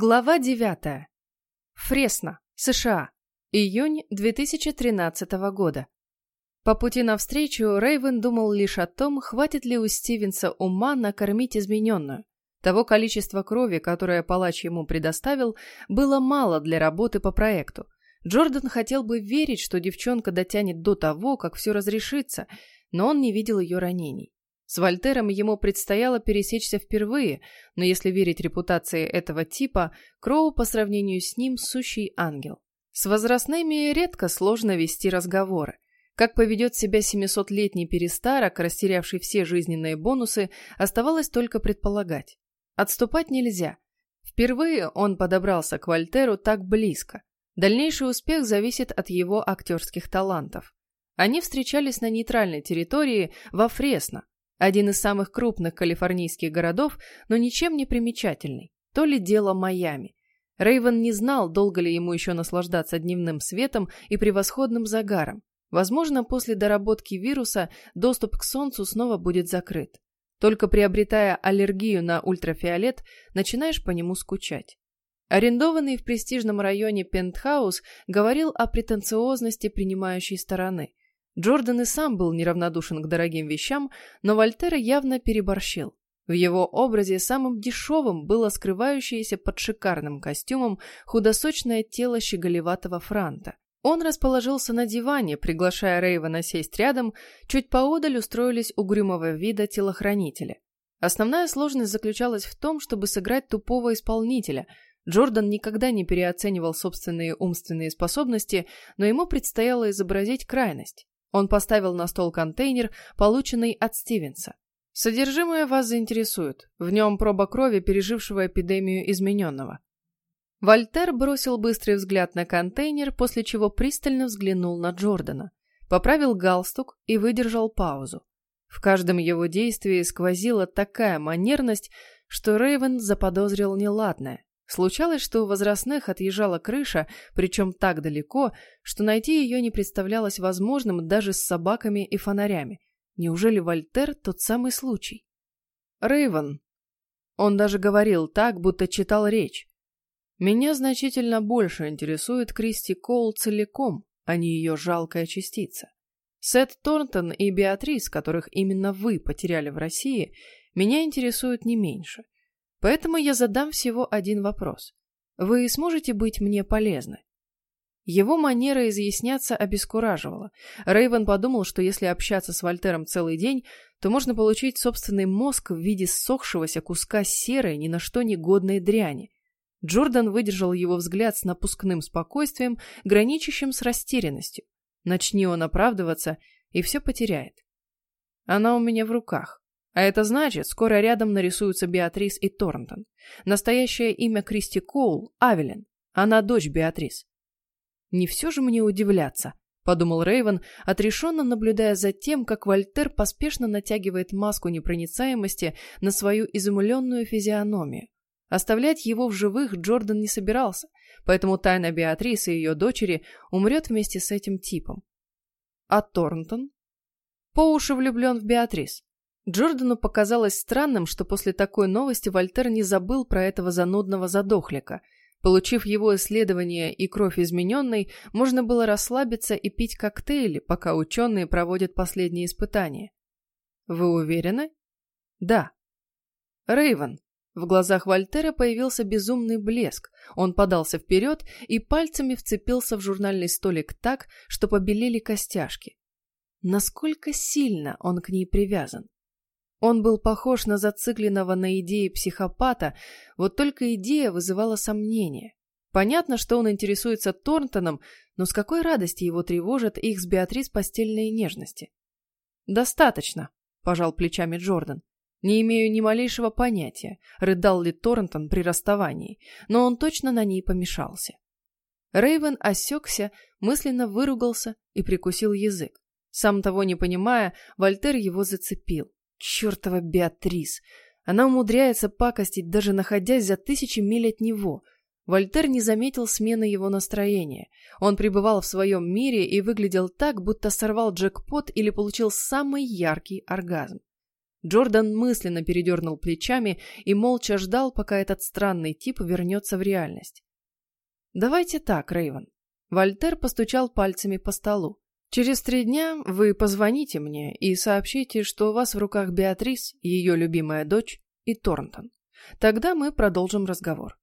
Глава 9. Фресно, США. Июнь 2013 года. По пути навстречу Рейвен думал лишь о том, хватит ли у Стивенса ума накормить измененную. Того количества крови, которое палач ему предоставил, было мало для работы по проекту. Джордан хотел бы верить, что девчонка дотянет до того, как все разрешится, но он не видел ее ранений. С Вольтером ему предстояло пересечься впервые, но если верить репутации этого типа, Кроу по сравнению с ним сущий ангел. С возрастными редко сложно вести разговоры. Как поведет себя 700-летний перестарок, растерявший все жизненные бонусы, оставалось только предполагать. Отступать нельзя. Впервые он подобрался к Вольтеру так близко. Дальнейший успех зависит от его актерских талантов. Они встречались на нейтральной территории во Фресно, один из самых крупных калифорнийских городов, но ничем не примечательный. То ли дело Майами. Рейвен не знал, долго ли ему еще наслаждаться дневным светом и превосходным загаром. Возможно, после доработки вируса доступ к солнцу снова будет закрыт. Только приобретая аллергию на ультрафиолет, начинаешь по нему скучать. Арендованный в престижном районе пентхаус говорил о претенциозности принимающей стороны. Джордан и сам был неравнодушен к дорогим вещам, но Вольтера явно переборщил. В его образе самым дешевым было скрывающееся под шикарным костюмом худосочное тело щеголеватого франта. Он расположился на диване, приглашая Рейвана сесть рядом, чуть поодаль устроились угрюмого вида телохранители. Основная сложность заключалась в том, чтобы сыграть тупого исполнителя. Джордан никогда не переоценивал собственные умственные способности, но ему предстояло изобразить крайность. Он поставил на стол контейнер, полученный от Стивенса. Содержимое вас заинтересует. В нем проба крови, пережившего эпидемию измененного. Вольтер бросил быстрый взгляд на контейнер, после чего пристально взглянул на Джордана, поправил галстук и выдержал паузу. В каждом его действии сквозила такая манерность, что Рейвен заподозрил неладное. Случалось, что у возрастных отъезжала крыша, причем так далеко, что найти ее не представлялось возможным даже с собаками и фонарями. Неужели Вольтер тот самый случай? Рейвен. Он даже говорил так, будто читал речь. Меня значительно больше интересует Кристи Коул целиком, а не ее жалкая частица. Сет Торнтон и Беатрис, которых именно вы потеряли в России, меня интересуют не меньше – Поэтому я задам всего один вопрос. Вы сможете быть мне полезны? Его манера изъясняться обескураживала. Рейвен подумал, что если общаться с Вольтером целый день, то можно получить собственный мозг в виде ссохшегося куска серой, ни на что не годной дряни. Джордан выдержал его взгляд с напускным спокойствием, граничащим с растерянностью. Начни он оправдываться, и все потеряет. Она у меня в руках. А это значит, скоро рядом нарисуются Беатрис и Торнтон. Настоящее имя Кристи Коул – Авелин. Она дочь Беатрис. «Не все же мне удивляться», – подумал Рейвен, отрешенно наблюдая за тем, как Вольтер поспешно натягивает маску непроницаемости на свою изумленную физиономию. Оставлять его в живых Джордан не собирался, поэтому тайна Беатрис и ее дочери умрет вместе с этим типом. А Торнтон? По уши влюблен в Беатрис. Джордану показалось странным, что после такой новости Вольтер не забыл про этого занудного задохлика. Получив его исследование и кровь измененной, можно было расслабиться и пить коктейли, пока ученые проводят последние испытания. Вы уверены? Да. Рейвен. В глазах Вольтера появился безумный блеск. Он подался вперед и пальцами вцепился в журнальный столик так, что побелели костяшки. Насколько сильно он к ней привязан? Он был похож на зацикленного на идее психопата, вот только идея вызывала сомнения. Понятно, что он интересуется Торнтоном, но с какой радости его тревожат их с Беатрис постельные нежности? «Достаточно», – пожал плечами Джордан. «Не имею ни малейшего понятия, рыдал ли Торнтон при расставании, но он точно на ней помешался». Рейвен осекся, мысленно выругался и прикусил язык. Сам того не понимая, Вольтер его зацепил. Чертова Беатрис! Она умудряется пакостить, даже находясь за тысячи миль от него. Вольтер не заметил смены его настроения. Он пребывал в своем мире и выглядел так, будто сорвал джекпот или получил самый яркий оргазм. Джордан мысленно передернул плечами и молча ждал, пока этот странный тип вернется в реальность. «Давайте так, Рейвен. Вольтер постучал пальцами по столу. «Через три дня вы позвоните мне и сообщите, что у вас в руках Беатрис, ее любимая дочь, и Торнтон. Тогда мы продолжим разговор».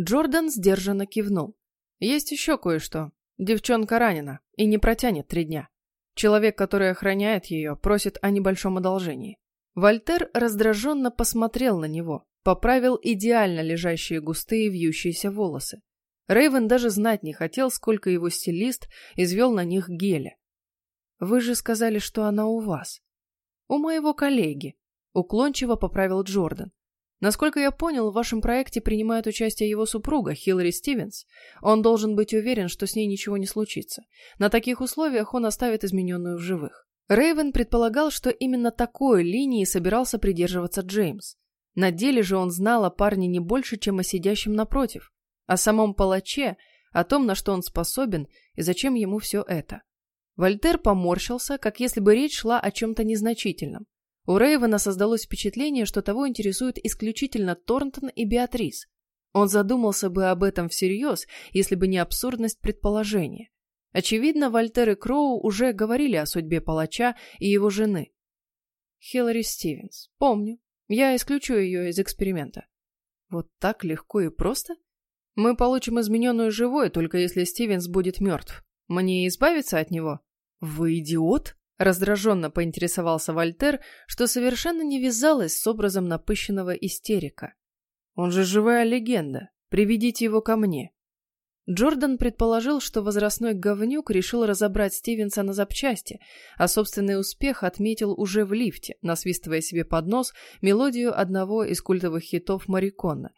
Джордан сдержанно кивнул. «Есть еще кое-что. Девчонка ранена и не протянет три дня. Человек, который охраняет ее, просит о небольшом одолжении. Вольтер раздраженно посмотрел на него, поправил идеально лежащие густые вьющиеся волосы. Рейвен даже знать не хотел, сколько его стилист извел на них геля. «Вы же сказали, что она у вас». «У моего коллеги», — уклончиво поправил Джордан. Насколько я понял, в вашем проекте принимает участие его супруга, Хиллари Стивенс. Он должен быть уверен, что с ней ничего не случится. На таких условиях он оставит измененную в живых. Рейвен предполагал, что именно такой линии собирался придерживаться Джеймс. На деле же он знал о парне не больше, чем о сидящем напротив. О самом палаче, о том, на что он способен и зачем ему все это. Вольтер поморщился, как если бы речь шла о чем-то незначительном. У Рейвена создалось впечатление, что того интересует исключительно Торнтон и Беатрис. Он задумался бы об этом всерьез, если бы не абсурдность предположения. Очевидно, Вольтер и Кроу уже говорили о судьбе палача и его жены. Хиллари Стивенс. Помню. Я исключу ее из эксперимента. Вот так легко и просто? Мы получим измененную живой, только если Стивенс будет мертв. Мне избавиться от него? Вы идиот? Раздраженно поинтересовался Вольтер, что совершенно не вязалось с образом напыщенного истерика. «Он же живая легенда. Приведите его ко мне». Джордан предположил, что возрастной говнюк решил разобрать Стивенса на запчасти, а собственный успех отметил уже в лифте, насвистывая себе под нос мелодию одного из культовых хитов Мариконна.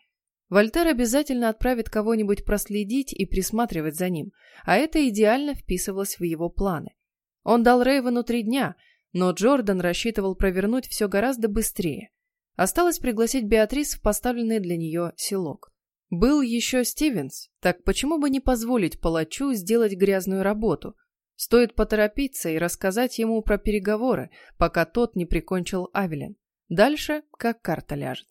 Вольтер обязательно отправит кого-нибудь проследить и присматривать за ним, а это идеально вписывалось в его планы. Он дал Рейвену три дня, но Джордан рассчитывал провернуть все гораздо быстрее. Осталось пригласить Беатрис в поставленный для нее селок. Был еще Стивенс, так почему бы не позволить палачу сделать грязную работу? Стоит поторопиться и рассказать ему про переговоры, пока тот не прикончил Авелин. Дальше как карта ляжет.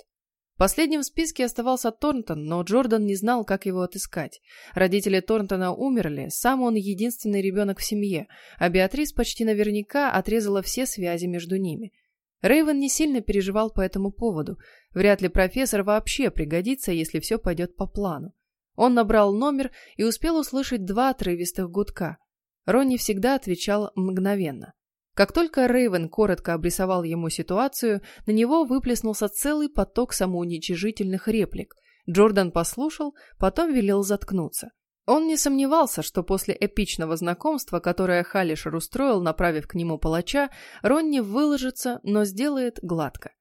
Последним в списке оставался Торнтон, но Джордан не знал, как его отыскать. Родители Торнтона умерли, сам он единственный ребенок в семье, а Беатрис почти наверняка отрезала все связи между ними. Рейвен не сильно переживал по этому поводу. Вряд ли профессор вообще пригодится, если все пойдет по плану. Он набрал номер и успел услышать два отрывистых гудка. Ронни всегда отвечал мгновенно. Как только Рейвен коротко обрисовал ему ситуацию, на него выплеснулся целый поток самоуничижительных реплик. Джордан послушал, потом велел заткнуться. Он не сомневался, что после эпичного знакомства, которое Халишер устроил, направив к нему палача, Ронни выложится, но сделает гладко.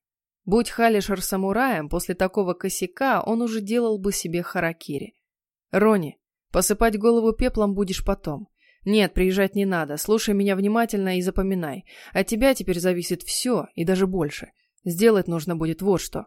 Будь Халишер самураем, после такого косяка он уже делал бы себе харакири. «Ронни, посыпать голову пеплом будешь потом. «Нет, приезжать не надо. Слушай меня внимательно и запоминай. От тебя теперь зависит все, и даже больше. Сделать нужно будет вот что».